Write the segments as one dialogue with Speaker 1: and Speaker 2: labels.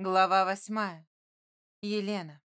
Speaker 1: Глава восьмая. Елена.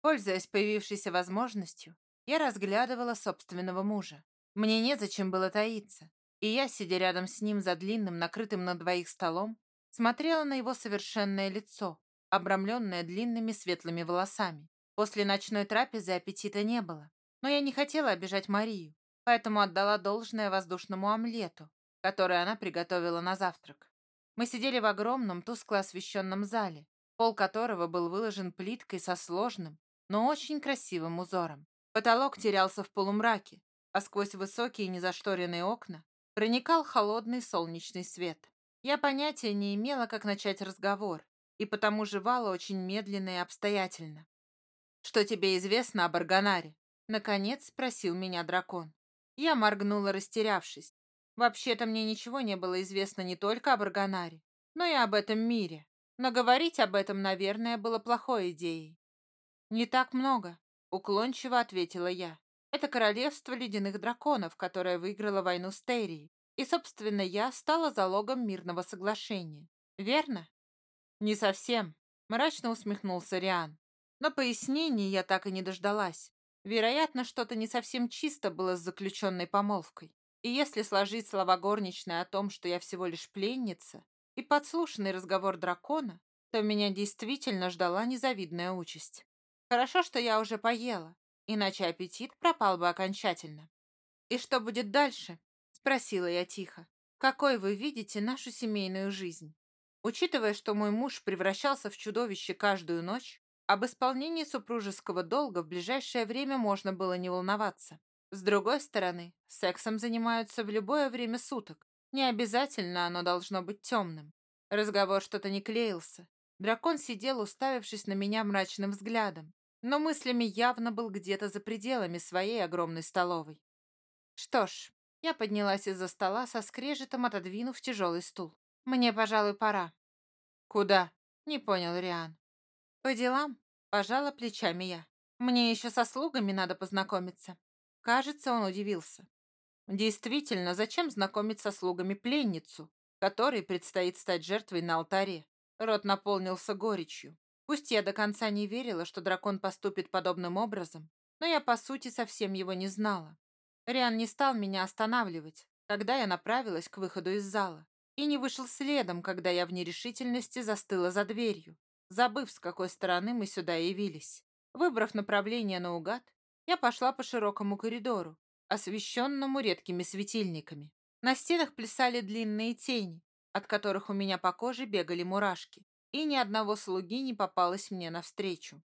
Speaker 1: Пользуясь появившейся возможностью, я разглядывала собственного мужа. Мне незачем было таиться, и я, сидя рядом с ним за длинным, накрытым на двоих столом, смотрела на его совершенное лицо, обрамленное длинными светлыми волосами. После ночной трапезы аппетита не было, но я не хотела обижать Марию, поэтому отдала должное воздушному омлету, который она приготовила на завтрак. Мы сидели в огромном, тускло освещенном зале, пол которого был выложен плиткой со сложным, но очень красивым узором. Потолок терялся в полумраке, а сквозь высокие незашторенные окна проникал холодный солнечный свет. Я понятия не имела, как начать разговор, и потому жевала очень медленно и обстоятельно. «Что тебе известно об Арганаре?» Наконец спросил меня дракон. Я моргнула, растерявшись. Вообще-то мне ничего не было известно не только об Арганаре, но и об этом мире. Но говорить об этом, наверное, было плохой идеей. «Не так много», — уклончиво ответила я. «Это королевство ледяных драконов, которое выиграло войну с Террией. И, собственно, я стала залогом мирного соглашения. Верно?» «Не совсем», — мрачно усмехнулся Риан. Но пояснений я так и не дождалась. Вероятно, что-то не совсем чисто было с заключенной помолвкой. И если сложить слова горничной о том, что я всего лишь пленница, и подслушанный разговор дракона, то меня действительно ждала незавидная участь. Хорошо, что я уже поела, иначе аппетит пропал бы окончательно. «И что будет дальше?» — спросила я тихо. «Какой вы видите нашу семейную жизнь?» Учитывая, что мой муж превращался в чудовище каждую ночь, об исполнении супружеского долга в ближайшее время можно было не волноваться. С другой стороны, сексом занимаются в любое время суток. Не обязательно оно должно быть темным. Разговор что-то не клеился. Дракон сидел, уставившись на меня мрачным взглядом, но мыслями явно был где-то за пределами своей огромной столовой. Что ж, я поднялась из-за стола со скрежетом, отодвинув тяжелый стул. Мне, пожалуй, пора. Куда? Не понял Риан. По делам, пожала плечами я. Мне еще со слугами надо познакомиться. Кажется, он удивился. Действительно, зачем знакомить со слугами пленницу, которой предстоит стать жертвой на алтаре? Рот наполнился горечью. Пусть я до конца не верила, что дракон поступит подобным образом, но я, по сути, совсем его не знала. Риан не стал меня останавливать, когда я направилась к выходу из зала, и не вышел следом, когда я в нерешительности застыла за дверью, забыв, с какой стороны мы сюда явились. Выбрав направление наугад, я пошла по широкому коридору, освещенному редкими светильниками. На стенах плясали длинные тени, от которых у меня по коже бегали мурашки, и ни одного слуги не попалось мне навстречу.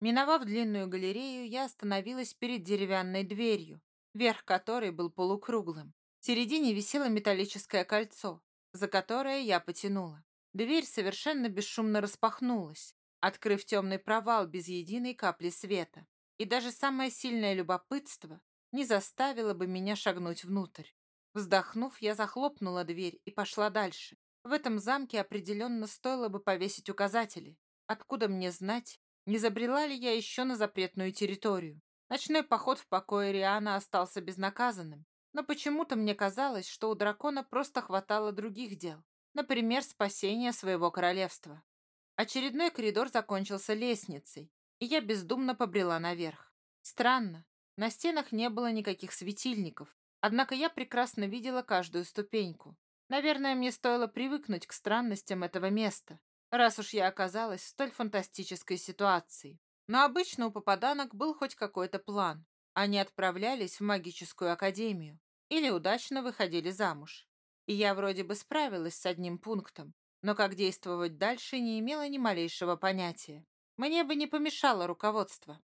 Speaker 1: Миновав длинную галерею, я остановилась перед деревянной дверью, верх которой был полукруглым. В середине висело металлическое кольцо, за которое я потянула. Дверь совершенно бесшумно распахнулась, открыв темный провал без единой капли света и даже самое сильное любопытство не заставило бы меня шагнуть внутрь. Вздохнув, я захлопнула дверь и пошла дальше. В этом замке определенно стоило бы повесить указатели. Откуда мне знать, не забрела ли я еще на запретную территорию? Ночной поход в покое Риана остался безнаказанным, но почему-то мне казалось, что у дракона просто хватало других дел, например, спасения своего королевства. Очередной коридор закончился лестницей, и я бездумно побрела наверх. Странно, на стенах не было никаких светильников, однако я прекрасно видела каждую ступеньку. Наверное, мне стоило привыкнуть к странностям этого места, раз уж я оказалась в столь фантастической ситуации. Но обычно у попаданок был хоть какой-то план. Они отправлялись в магическую академию или удачно выходили замуж. И я вроде бы справилась с одним пунктом, но как действовать дальше не имела ни малейшего понятия. Мне бы не помешало руководство.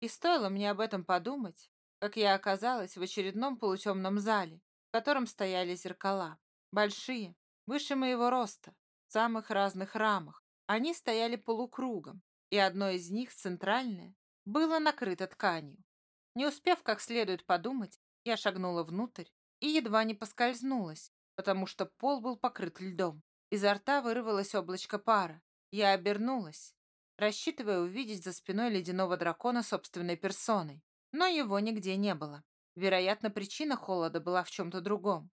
Speaker 1: И стоило мне об этом подумать, как я оказалась в очередном полутемном зале, в котором стояли зеркала. Большие, выше моего роста, в самых разных рамах. Они стояли полукругом, и одно из них, центральное, было накрыто тканью. Не успев как следует подумать, я шагнула внутрь и едва не поскользнулась, потому что пол был покрыт льдом. Изо рта вырвалось облачко пара. Я обернулась рассчитывая увидеть за спиной ледяного дракона собственной персоной. Но его нигде не было. Вероятно, причина холода была в чем-то другом.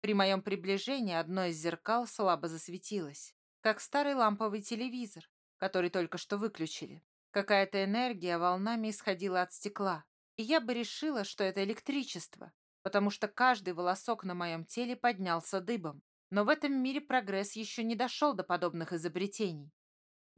Speaker 1: При моем приближении одно из зеркал слабо засветилось, как старый ламповый телевизор, который только что выключили. Какая-то энергия волнами исходила от стекла, и я бы решила, что это электричество, потому что каждый волосок на моем теле поднялся дыбом. Но в этом мире прогресс еще не дошел до подобных изобретений.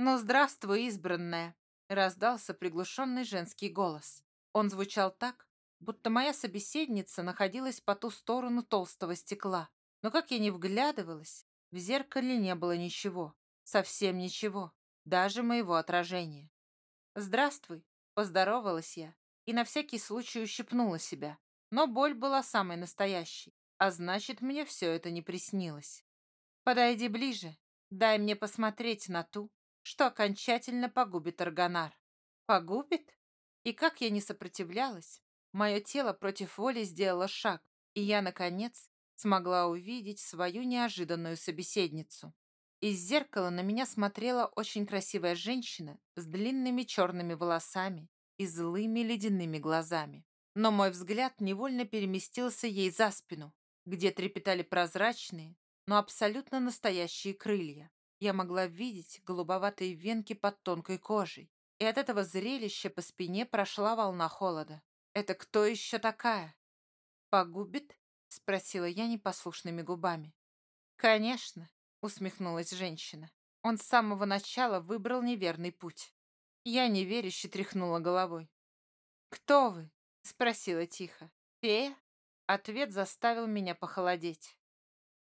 Speaker 1: «Ну, здравствуй, избранная!» — раздался приглушенный женский голос. Он звучал так, будто моя собеседница находилась по ту сторону толстого стекла. Но как я не вглядывалась, в зеркале не было ничего, совсем ничего, даже моего отражения. «Здравствуй», — поздоровалась я и на всякий случай ущипнула себя. Но боль была самой настоящей, а значит, мне все это не приснилось. «Подойди ближе, дай мне посмотреть на ту, что окончательно погубит Аргонар». «Погубит?» И как я не сопротивлялась, мое тело против воли сделало шаг, и я, наконец, смогла увидеть свою неожиданную собеседницу. Из зеркала на меня смотрела очень красивая женщина с длинными черными волосами и злыми ледяными глазами. Но мой взгляд невольно переместился ей за спину, где трепетали прозрачные, но абсолютно настоящие крылья. Я могла видеть голубоватые венки под тонкой кожей, и от этого зрелища по спине прошла волна холода. «Это кто еще такая?» «Погубит?» — спросила я непослушными губами. «Конечно», — усмехнулась женщина. «Он с самого начала выбрал неверный путь». Я неверяще тряхнула головой. «Кто вы?» — спросила тихо. «Фея?» Ответ заставил меня похолодеть.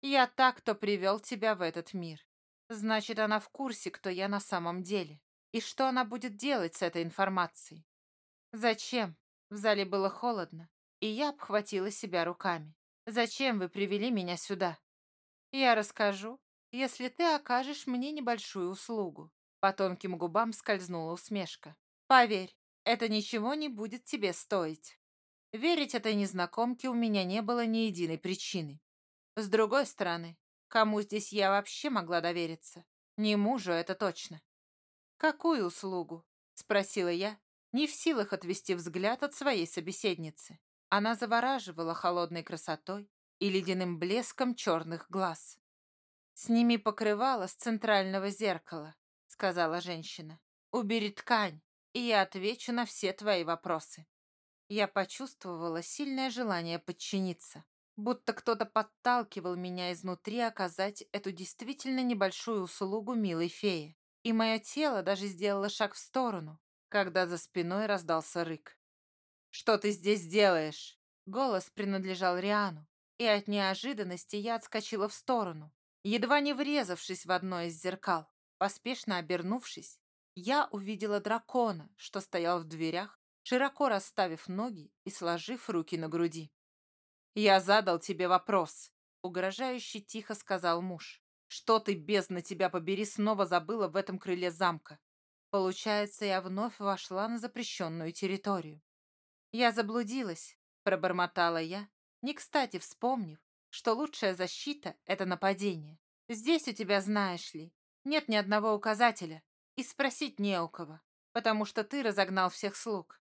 Speaker 1: «Я так, кто привел тебя в этот мир. Значит, она в курсе, кто я на самом деле. И что она будет делать с этой информацией?» «Зачем?» В зале было холодно, и я обхватила себя руками. «Зачем вы привели меня сюда?» «Я расскажу, если ты окажешь мне небольшую услугу. По тонким губам скользнула усмешка. «Поверь, это ничего не будет тебе стоить». Верить этой незнакомке у меня не было ни единой причины. С другой стороны, кому здесь я вообще могла довериться? Не мужу, это точно. «Какую услугу?» — спросила я, не в силах отвести взгляд от своей собеседницы. Она завораживала холодной красотой и ледяным блеском черных глаз. Сними покрывало с центрального зеркала сказала женщина. «Убери ткань, и я отвечу на все твои вопросы». Я почувствовала сильное желание подчиниться, будто кто-то подталкивал меня изнутри оказать эту действительно небольшую услугу милой фее. И мое тело даже сделало шаг в сторону, когда за спиной раздался рык. «Что ты здесь делаешь?» Голос принадлежал Риану, и от неожиданности я отскочила в сторону, едва не врезавшись в одно из зеркал. Поспешно обернувшись, я увидела дракона, что стоял в дверях, широко расставив ноги и сложив руки на груди. «Я задал тебе вопрос», — угрожающе тихо сказал муж. «Что ты, бездна тебя побери, снова забыла в этом крыле замка?» Получается, я вновь вошла на запрещенную территорию. «Я заблудилась», — пробормотала я, не кстати вспомнив, что лучшая защита — это нападение. «Здесь у тебя, знаешь ли, нет ни одного указателя, и спросить не у кого, потому что ты разогнал всех слуг».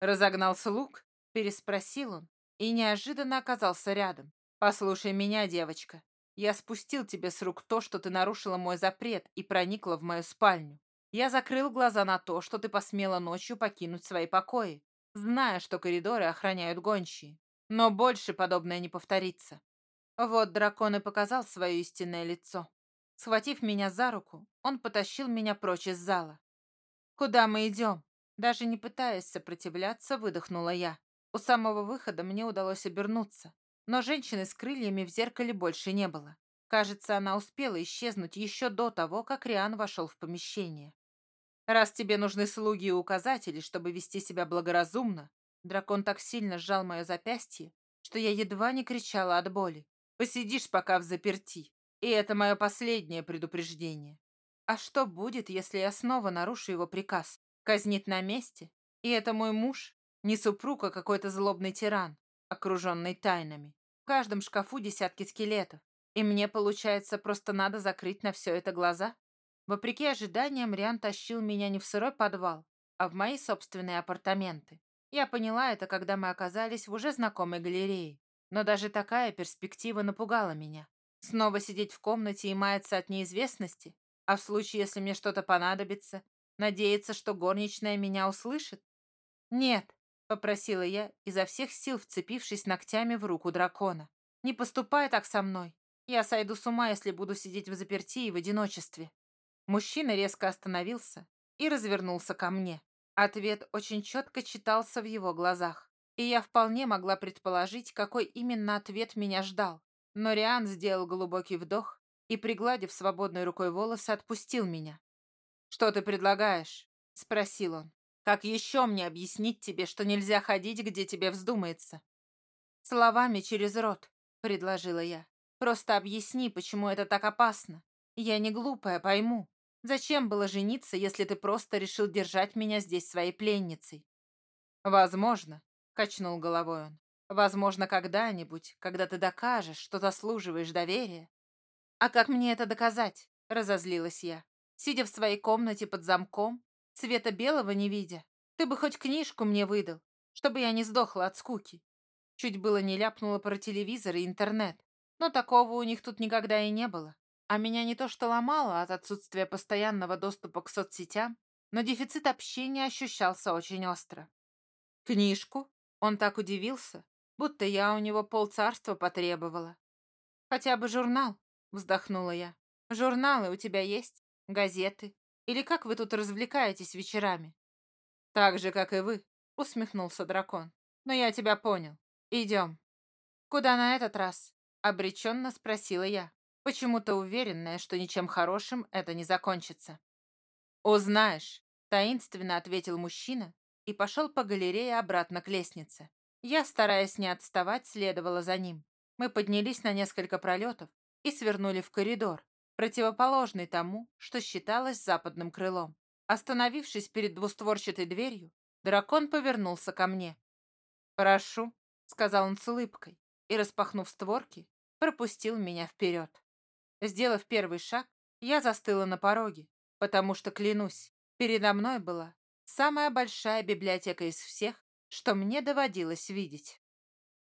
Speaker 1: «Разогнал слуг?» — переспросил он и неожиданно оказался рядом. «Послушай меня, девочка. Я спустил тебе с рук то, что ты нарушила мой запрет и проникла в мою спальню. Я закрыл глаза на то, что ты посмела ночью покинуть свои покои, зная, что коридоры охраняют гончие. Но больше подобное не повторится. Вот дракон и показал свое истинное лицо. Схватив меня за руку, он потащил меня прочь из зала. «Куда мы идем?» Даже не пытаясь сопротивляться, выдохнула я. У самого выхода мне удалось обернуться, но женщины с крыльями в зеркале больше не было. Кажется, она успела исчезнуть еще до того, как Риан вошел в помещение. «Раз тебе нужны слуги и указатели, чтобы вести себя благоразумно», дракон так сильно сжал мое запястье, что я едва не кричала от боли. «Посидишь пока в заперти, и это мое последнее предупреждение. А что будет, если я снова нарушу его приказ? Казнит на месте? И это мой муж? Не супруг, а какой-то злобный тиран, окруженный тайнами. В каждом шкафу десятки скелетов. И мне, получается, просто надо закрыть на все это глаза? Вопреки ожиданиям, Риан тащил меня не в сырой подвал, а в мои собственные апартаменты. Я поняла это, когда мы оказались в уже знакомой галерее. Но даже такая перспектива напугала меня. Снова сидеть в комнате и маяться от неизвестности? А в случае, если мне что-то понадобится, надеяться, что горничная меня услышит? Нет, попросила я, изо всех сил вцепившись ногтями в руку дракона. Не поступай так со мной. Я сойду с ума, если буду сидеть в заперти и в одиночестве. Мужчина резко остановился и развернулся ко мне. Ответ очень четко читался в его глазах, и я вполне могла предположить, какой именно ответ меня ждал. Но Риан сделал глубокий вдох и, пригладив свободной рукой волосы, отпустил меня. «Что ты предлагаешь?» — спросил он. «Как еще мне объяснить тебе, что нельзя ходить, где тебе вздумается?» «Словами через рот», — предложила я. «Просто объясни, почему это так опасно. Я не глупая, пойму. Зачем было жениться, если ты просто решил держать меня здесь своей пленницей?» «Возможно», — качнул головой он. «Возможно, когда-нибудь, когда ты докажешь, что заслуживаешь доверия». «А как мне это доказать?» — разозлилась я. «Сидя в своей комнате под замком, цвета белого не видя, ты бы хоть книжку мне выдал, чтобы я не сдохла от скуки». Чуть было не ляпнула про телевизор и интернет, но такого у них тут никогда и не было. А меня не то что ломало от отсутствия постоянного доступа к соцсетям, но дефицит общения ощущался очень остро. Книжку? Он так удивился, будто я у него полцарства потребовала. Хотя бы журнал, вздохнула я. Журналы у тебя есть? Газеты? Или как вы тут развлекаетесь вечерами? Так же, как и вы, усмехнулся дракон. Но я тебя понял. Идем. Куда на этот раз? Обреченно спросила я почему-то уверенная, что ничем хорошим это не закончится. «Узнаешь», — таинственно ответил мужчина и пошел по галерее обратно к лестнице. Я, стараясь не отставать, следовала за ним. Мы поднялись на несколько пролетов и свернули в коридор, противоположный тому, что считалось западным крылом. Остановившись перед двустворчатой дверью, дракон повернулся ко мне. «Прошу», — сказал он с улыбкой, и, распахнув створки, пропустил меня вперед. Сделав первый шаг, я застыла на пороге, потому что, клянусь, передо мной была самая большая библиотека из всех, что мне доводилось видеть.